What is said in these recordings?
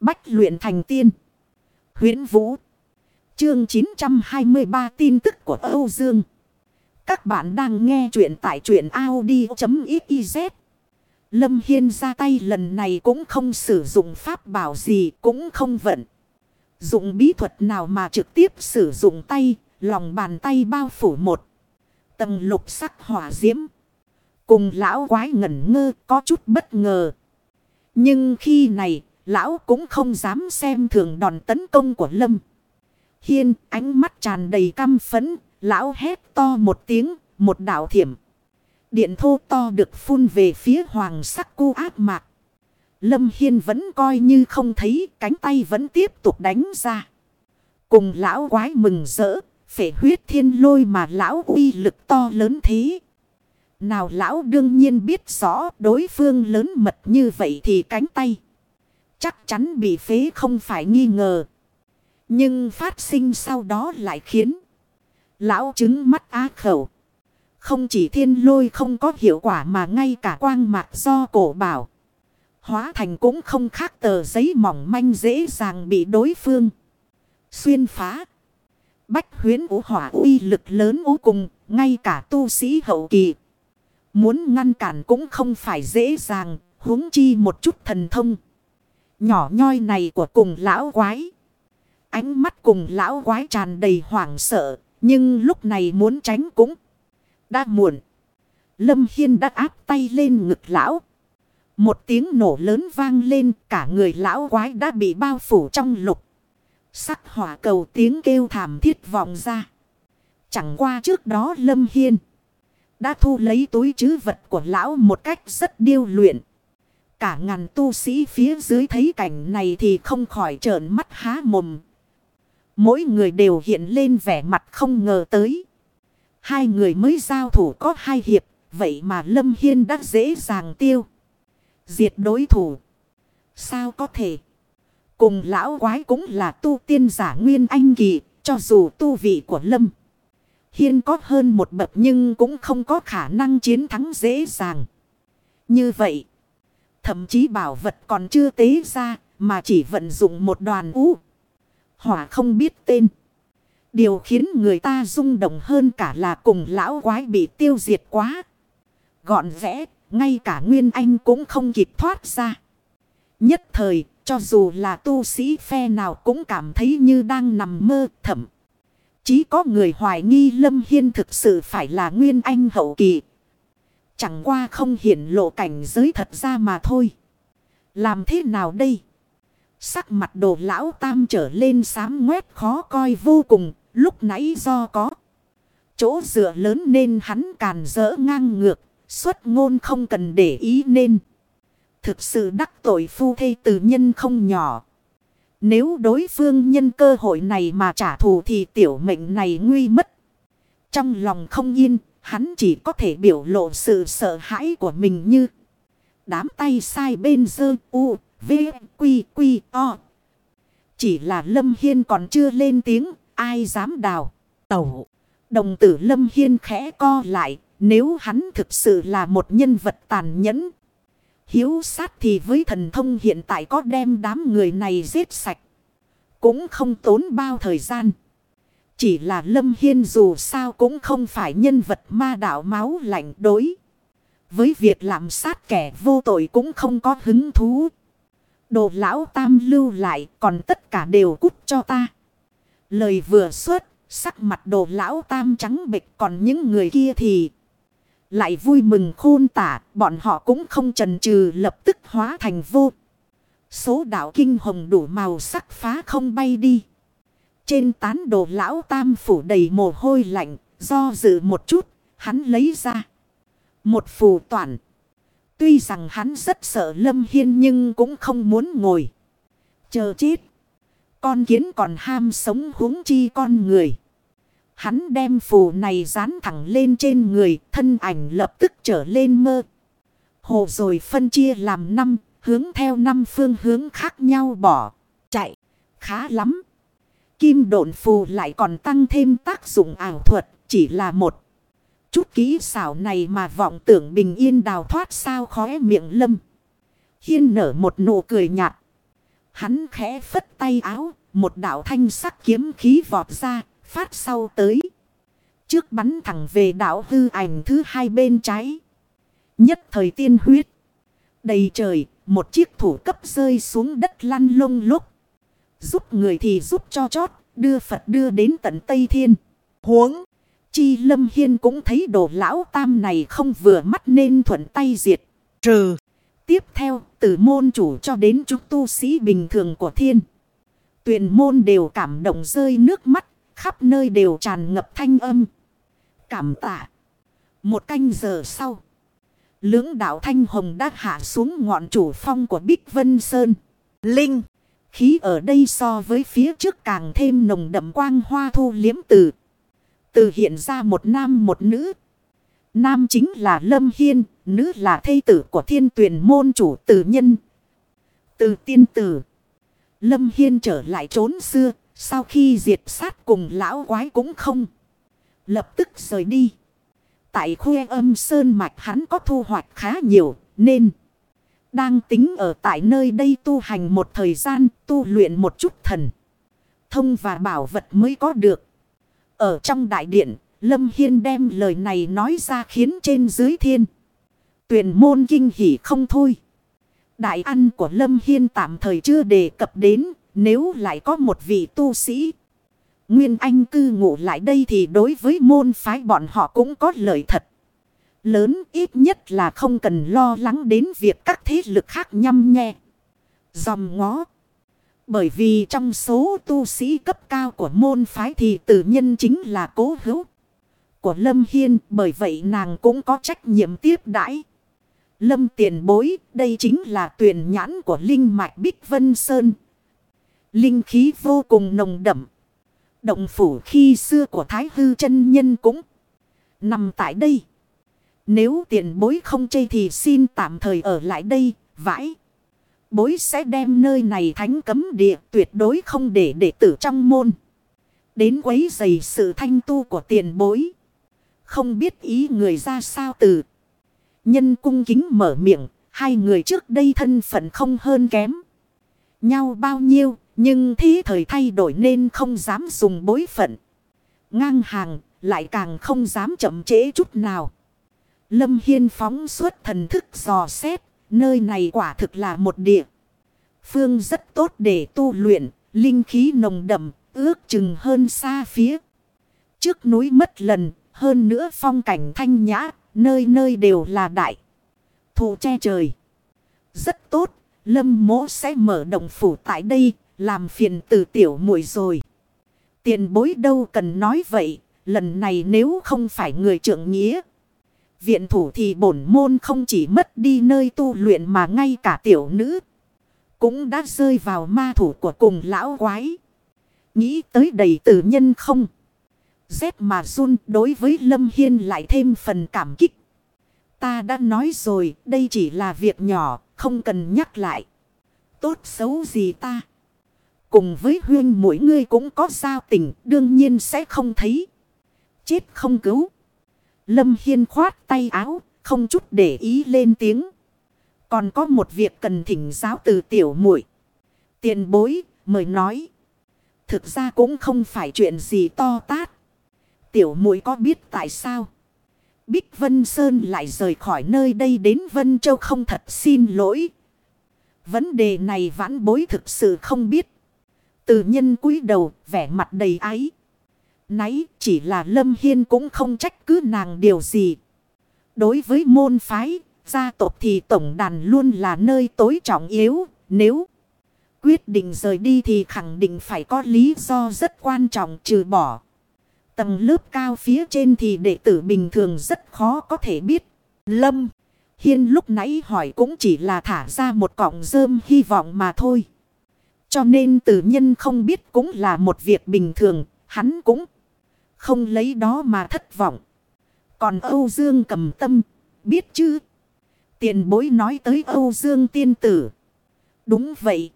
Bách luyện thành tiên. huyễn Vũ. Chương 923 tin tức của Âu Dương. Các bạn đang nghe truyện tại truyện Audi.xyz. Lâm Hiên ra tay lần này cũng không sử dụng pháp bảo gì cũng không vận. Dụng bí thuật nào mà trực tiếp sử dụng tay, lòng bàn tay bao phủ một. Tầng lục sắc hỏa diễm. Cùng lão quái ngẩn ngơ có chút bất ngờ. Nhưng khi này, lão cũng không dám xem thường đòn tấn công của Lâm. Hiên ánh mắt tràn đầy căm phấn, lão hét to một tiếng, một đạo thiểm. Điện thô to được phun về phía hoàng sắc cu ác mạc. Lâm Hiên vẫn coi như không thấy cánh tay vẫn tiếp tục đánh ra. Cùng lão quái mừng rỡ, phể huyết thiên lôi mà lão uy lực to lớn thế. Nào lão đương nhiên biết rõ đối phương lớn mật như vậy thì cánh tay. Chắc chắn bị phế không phải nghi ngờ. Nhưng phát sinh sau đó lại khiến lão chứng mắt á khẩu. Không chỉ thiên lôi không có hiệu quả mà ngay cả quang mạc do cổ bảo. Hóa thành cũng không khác tờ giấy mỏng manh dễ dàng bị đối phương. Xuyên phá. Bách huyến ủ hỏa uy lực lớn ú cùng, ngay cả tu sĩ hậu kỳ. Muốn ngăn cản cũng không phải dễ dàng, huống chi một chút thần thông. Nhỏ nhoi này của cùng lão quái. Ánh mắt cùng lão quái tràn đầy hoảng sợ, nhưng lúc này muốn tránh cũng đã muộn. Lâm Hiên đã áp tay lên ngực lão. Một tiếng nổ lớn vang lên cả người lão quái đã bị bao phủ trong lục. Sắc hỏa cầu tiếng kêu thảm thiết vọng ra. Chẳng qua trước đó Lâm Hiên đã thu lấy túi chứ vật của lão một cách rất điêu luyện. Cả ngàn tu sĩ phía dưới thấy cảnh này thì không khỏi trợn mắt há mồm. Mỗi người đều hiện lên vẻ mặt không ngờ tới. Hai người mới giao thủ có hai hiệp, vậy mà Lâm Hiên đã dễ dàng tiêu. Diệt đối thủ. Sao có thể? Cùng lão quái cũng là tu tiên giả nguyên anh kỳ, cho dù tu vị của Lâm. Hiên có hơn một bậc nhưng cũng không có khả năng chiến thắng dễ dàng. Như vậy, thậm chí bảo vật còn chưa tế ra mà chỉ vận dụng một đoàn ú. Hỏa không biết tên. Điều khiến người ta rung động hơn cả là cùng lão quái bị tiêu diệt quá. Gọn vẽ, ngay cả Nguyên Anh cũng không kịp thoát ra. Nhất thời, cho dù là tu sĩ phe nào cũng cảm thấy như đang nằm mơ thẩm. Chỉ có người hoài nghi Lâm Hiên thực sự phải là Nguyên Anh hậu kỳ. Chẳng qua không hiển lộ cảnh giới thật ra mà thôi. Làm thế nào đây? Sắc mặt đồ lão tam trở lên xám ngoét khó coi vô cùng. Lúc nãy do có chỗ dựa lớn nên hắn càn rỡ ngang ngược. Xuất ngôn không cần để ý nên. Thực sự đắc tội phu thê tử nhân không nhỏ. Nếu đối phương nhân cơ hội này mà trả thù thì tiểu mệnh này nguy mất. Trong lòng không yên, hắn chỉ có thể biểu lộ sự sợ hãi của mình như đám tay sai bên dơ u, v, quy, quy, o. Chỉ là Lâm Hiên còn chưa lên tiếng, ai dám đào, tẩu. Đồng tử Lâm Hiên khẽ co lại, nếu hắn thực sự là một nhân vật tàn nhẫn. Hiếu sát thì với thần thông hiện tại có đem đám người này giết sạch. Cũng không tốn bao thời gian. Chỉ là Lâm Hiên dù sao cũng không phải nhân vật ma đạo máu lạnh đối. Với việc làm sát kẻ vô tội cũng không có hứng thú. Đồ lão tam lưu lại còn tất cả đều cút cho ta. Lời vừa xuất, sắc mặt đồ lão tam trắng bệch còn những người kia thì... Lại vui mừng khôn tả, bọn họ cũng không chần chừ lập tức hóa thành vô. Số đạo kinh hồng đủ màu sắc phá không bay đi. Trên tán đồ lão tam phủ đầy mồ hôi lạnh, do dự một chút, hắn lấy ra. Một phù toàn. Tuy rằng hắn rất sợ Lâm Hiên nhưng cũng không muốn ngồi. Chờ chết. Con kiến còn ham sống huống chi con người. Hắn đem phù này dán thẳng lên trên người, thân ảnh lập tức trở lên mơ. Hồ rồi phân chia làm năm, hướng theo năm phương hướng khác nhau bỏ, chạy, khá lắm. Kim độn phù lại còn tăng thêm tác dụng ảo thuật, chỉ là một. Chút kỹ xảo này mà vọng tưởng bình yên đào thoát sao khóe miệng lâm. Hiên nở một nụ cười nhạt. Hắn khẽ phất tay áo, một đạo thanh sắc kiếm khí vọt ra, phát sau tới. Trước bắn thẳng về đạo hư ảnh thứ hai bên trái. Nhất thời tiên huyết. Đầy trời, một chiếc thủ cấp rơi xuống đất lăn lông lúc. Giúp người thì giúp cho chót, đưa Phật đưa đến tận Tây Thiên. Huống, chi lâm hiên cũng thấy đồ lão tam này không vừa mắt nên thuận tay diệt. Trừ, tiếp theo, từ môn chủ cho đến chúng tu sĩ bình thường của thiên. Tuyền môn đều cảm động rơi nước mắt, khắp nơi đều tràn ngập thanh âm. Cảm tạ. Một canh giờ sau. Lưỡng đạo thanh hồng đã hạ xuống ngọn chủ phong của Bích Vân Sơn. Linh. Khí ở đây so với phía trước càng thêm nồng đậm quang hoa thu liếm từ. Từ hiện ra một nam một nữ. Nam chính là Lâm Hiên, nữ là thây tử của thiên tuyển môn chủ tử nhân. Từ tiên tử. Lâm Hiên trở lại trốn xưa, sau khi diệt sát cùng lão quái cũng không. Lập tức rời đi. Tại khuê âm sơn mạch hắn có thu hoạch khá nhiều nên đang tính ở tại nơi đây tu hành một thời gian tu luyện một chút thần. Thông và bảo vật mới có được. Ở trong đại điện, Lâm Hiên đem lời này nói ra khiến trên dưới thiên. Tuyển môn kinh hỉ không thôi. Đại ăn của Lâm Hiên tạm thời chưa đề cập đến, nếu lại có một vị tu sĩ Nguyên Anh cư ngụ lại đây thì đối với môn phái bọn họ cũng có lợi thật. Lớn ít nhất là không cần lo lắng đến việc các thế lực khác nhăm nhe. Dòng ngó. Bởi vì trong số tu sĩ cấp cao của môn phái thì tự nhân chính là cố hữu. Của Lâm Hiên, bởi vậy nàng cũng có trách nhiệm tiếp đãi. Lâm tiền bối, đây chính là tuyển nhãn của Linh Mạch Bích Vân Sơn. Linh khí vô cùng nồng đậm. Động phủ khi xưa của Thái Hư chân Nhân cũng nằm tại đây. Nếu tiền bối không chê thì xin tạm thời ở lại đây, vãi. Bối sẽ đem nơi này thánh cấm địa tuyệt đối không để đệ tử trong môn. Đến quấy dày sự thanh tu của tiền bối. Không biết ý người ra sao từ. Nhân cung kính mở miệng, hai người trước đây thân phận không hơn kém. Nhau bao nhiêu, nhưng thế thời thay đổi nên không dám dùng bối phận. Ngang hàng lại càng không dám chậm trễ chút nào. Lâm Hiên phóng suốt thần thức dò xét. Nơi này quả thực là một địa. Phương rất tốt để tu luyện. Linh khí nồng đậm, ước chừng hơn xa phía. Trước núi mất lần. Hơn nữa phong cảnh thanh nhã. Nơi nơi đều là đại. Thụ che trời. Rất tốt. Lâm mỗ sẽ mở động phủ tại đây, làm phiền từ tiểu muội rồi. Tiền bối đâu cần nói vậy. Lần này nếu không phải người trưởng nghĩa. Viện thủ thì bổn môn không chỉ mất đi nơi tu luyện mà ngay cả tiểu nữ. Cũng đã rơi vào ma thủ của cùng lão quái. Nghĩ tới đầy tử nhân không. Dép mà run, đối với Lâm Hiên lại thêm phần cảm kích. Ta đã nói rồi, đây chỉ là việc nhỏ, không cần nhắc lại. Tốt xấu gì ta. Cùng với huyên, mỗi người cũng có giao tình, đương nhiên sẽ không thấy. Chết không cứu. Lâm Hiên khoát tay áo, không chút để ý lên tiếng. Còn có một việc cần thỉnh giáo từ tiểu muội Tiền bối, mời nói. Thực ra cũng không phải chuyện gì to tát. Tiểu muội có biết tại sao? Bích Vân Sơn lại rời khỏi nơi đây đến Vân Châu không thật xin lỗi. Vấn đề này vãn bối thực sự không biết. Từ nhân cúi đầu, vẻ mặt đầy ái. Náy chỉ là Lâm Hiên cũng không trách cứ nàng điều gì. Đối với môn phái, gia tộc thì tổng đàn luôn là nơi tối trọng yếu. Nếu quyết định rời đi thì khẳng định phải có lý do rất quan trọng trừ bỏ. Tầng lớp cao phía trên thì đệ tử bình thường rất khó có thể biết. Lâm Hiên lúc nãy hỏi cũng chỉ là thả ra một cọng rơm hy vọng mà thôi. Cho nên tử nhân không biết cũng là một việc bình thường, hắn cũng không lấy đó mà thất vọng. Còn Âu Dương cầm tâm, biết chứ? Tiền bối nói tới Âu Dương tiên tử. Đúng vậy.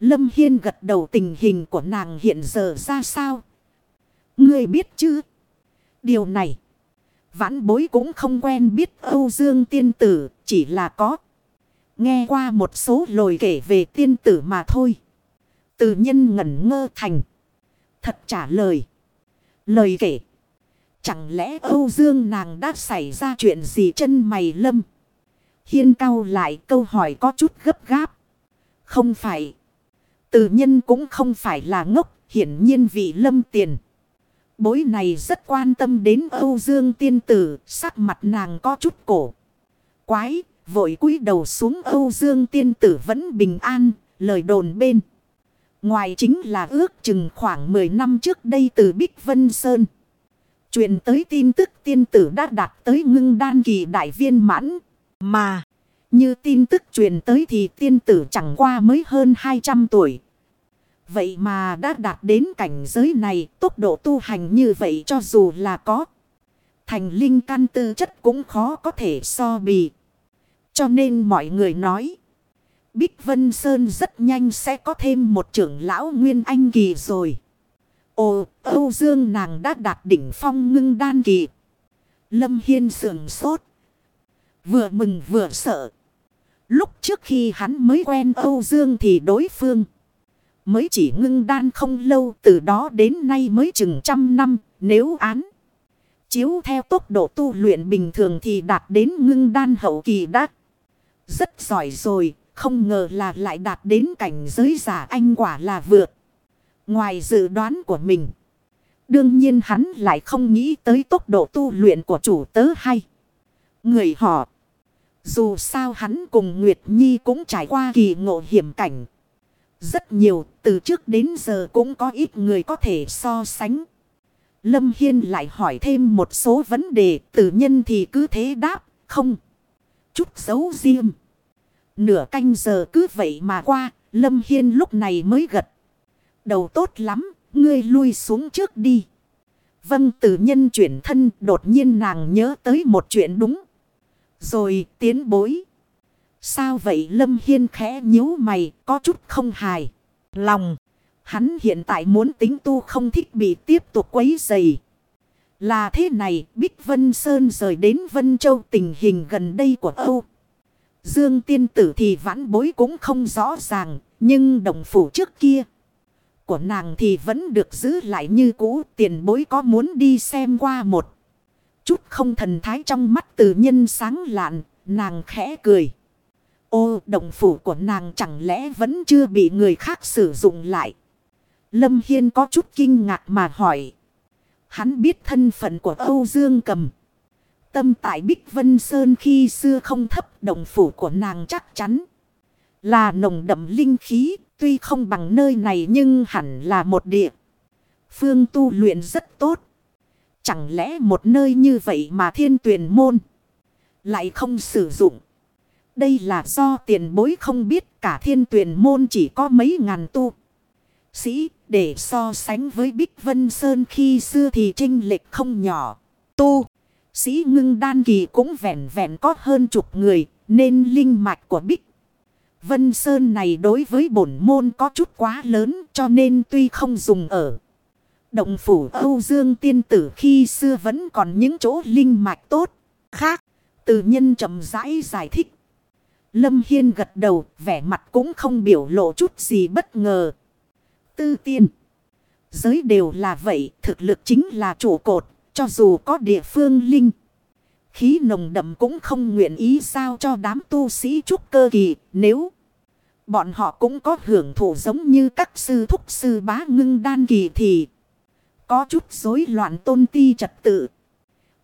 Lâm Hiên gật đầu tình hình của nàng hiện giờ ra sao? Ngươi biết chứ? Điều này. Vãn bối cũng không quen biết Âu Dương tiên tử. Chỉ là có. nghe qua một số lời kể về tiên tử mà thôi. Từ nhân ngẩn ngơ thành. Thật trả lời. Lời kể. Chẳng lẽ Âu Dương nàng đã xảy ra chuyện gì chân mày lâm? Hiên cao lại câu hỏi có chút gấp gáp. Không phải. Từ nhân cũng không phải là ngốc. Hiển nhiên vị lâm tiền. Bối này rất quan tâm đến Âu Dương tiên tử. Sắc mặt nàng có chút cổ. Quái. Vội cúi đầu xuống Âu Dương tiên tử vẫn bình an. Lời đồn bên. Ngoài chính là ước chừng khoảng 10 năm trước đây từ Bích Vân Sơn. truyền tới tin tức tiên tử đã đạt tới ngưng đan kỳ đại viên mãn. Mà, như tin tức truyền tới thì tiên tử chẳng qua mới hơn 200 tuổi. Vậy mà đã đạt đến cảnh giới này, tốc độ tu hành như vậy cho dù là có. Thành linh căn tư chất cũng khó có thể so bì. Cho nên mọi người nói. Bích Vân Sơn rất nhanh sẽ có thêm một trưởng lão Nguyên Anh Kỳ rồi. Ồ, Âu Dương nàng đã đạt đỉnh phong ngưng đan kỳ. Lâm Hiên sườn sốt. Vừa mừng vừa sợ. Lúc trước khi hắn mới quen Âu Dương thì đối phương. Mới chỉ ngưng đan không lâu từ đó đến nay mới chừng trăm năm. Nếu án. Chiếu theo tốc độ tu luyện bình thường thì đạt đến ngưng đan hậu kỳ đã. Rất giỏi rồi. Không ngờ là lại đạt đến cảnh giới giả anh quả là vượt. Ngoài dự đoán của mình. Đương nhiên hắn lại không nghĩ tới tốc độ tu luyện của chủ tớ hay. Người họ. Dù sao hắn cùng Nguyệt Nhi cũng trải qua kỳ ngộ hiểm cảnh. Rất nhiều, từ trước đến giờ cũng có ít người có thể so sánh. Lâm Hiên lại hỏi thêm một số vấn đề, tử nhân thì cứ thế đáp, không. Chút xấu riêng. Nửa canh giờ cứ vậy mà qua, Lâm Hiên lúc này mới gật. Đầu tốt lắm, ngươi lui xuống trước đi. Vâng tử nhân chuyển thân đột nhiên nàng nhớ tới một chuyện đúng. Rồi tiến bối. Sao vậy Lâm Hiên khẽ nhíu mày có chút không hài. Lòng. Hắn hiện tại muốn tính tu không thích bị tiếp tục quấy dày. Là thế này Bích Vân Sơn rời đến Vân Châu tình hình gần đây của Âu. Dương tiên tử thì vãn bối cũng không rõ ràng. Nhưng đồng phủ trước kia của nàng thì vẫn được giữ lại như cũ. Tiền bối có muốn đi xem qua một. Chút không thần thái trong mắt từ nhân sáng lạn. Nàng khẽ cười. Ô động phủ của nàng chẳng lẽ vẫn chưa bị người khác sử dụng lại. Lâm Hiên có chút kinh ngạc mà hỏi. Hắn biết thân phận của Âu Dương Cầm. Tâm tại Bích Vân Sơn khi xưa không thấp động phủ của nàng chắc chắn. Là nồng đậm linh khí Tuy không bằng nơi này nhưng hẳn là một địa. Phương tu luyện rất tốt. Chẳng lẽ một nơi như vậy mà thiên tuyển môn lại không sử dụng. Đây là do tiền bối không biết cả thiên tuyển môn chỉ có mấy ngàn tu. Sĩ để so sánh với Bích Vân Sơn khi xưa thì trinh lệch không nhỏ. Tu, sĩ ngưng đan kỳ cũng vẹn vẹn có hơn chục người nên linh mạch của Bích Vân Sơn này đối với bổn môn có chút quá lớn cho nên tuy không dùng ở. Động phủ Âu Dương tiên tử khi xưa vẫn còn những chỗ linh mạch tốt. Khác, từ nhân chậm rãi giải thích. Lâm Hiên gật đầu, vẻ mặt cũng không biểu lộ chút gì bất ngờ. Tư tiên. Giới đều là vậy, thực lực chính là trụ cột, cho dù có địa phương linh. Khí nồng đậm cũng không nguyện ý sao cho đám tu sĩ trúc cơ kỳ nếu bọn họ cũng có hưởng thụ giống như các sư thúc sư bá ngưng đan kỳ thì có chút rối loạn tôn ti trật tự.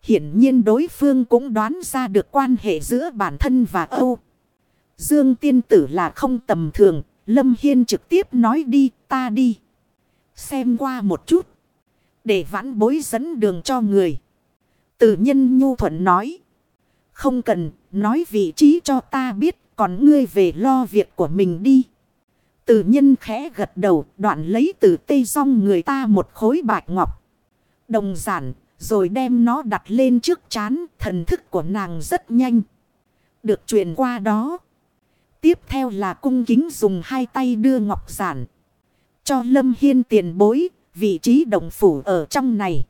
Hiển nhiên đối phương cũng đoán ra được quan hệ giữa bản thân và Âu. Dương tiên tử là không tầm thường, Lâm Hiên trực tiếp nói đi, ta đi. Xem qua một chút, để vãn bối dẫn đường cho người. Tử nhân nhu thuận nói. Không cần, nói vị trí cho ta biết, còn ngươi về lo việc của mình đi. Tử nhân khẽ gật đầu, đoạn lấy từ tây song người ta một khối bạch ngọc. Đồng giản, rồi đem nó đặt lên trước chán, thần thức của nàng rất nhanh. Được truyền qua đó. Tiếp theo là cung kính dùng hai tay đưa ngọc giản. Cho Lâm Hiên tiền bối, vị trí đồng phủ ở trong này.